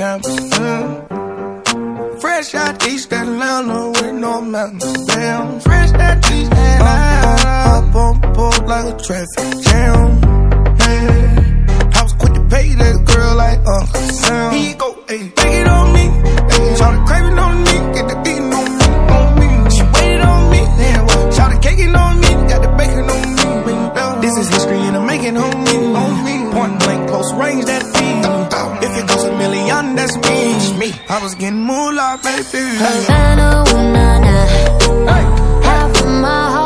campus. Mm. Fresh out East Atlanta with no mountains. Damn, fresh out East Atlanta. Up, up, up on the pole like a traffic jam. Hey. I was quick to pay that girl like Uncle Sam. He go, hey, take it on me. nothing that's me. me. I was getting moolah, baby. Havana, ooh, nah, nah. Hey. Half of my heart.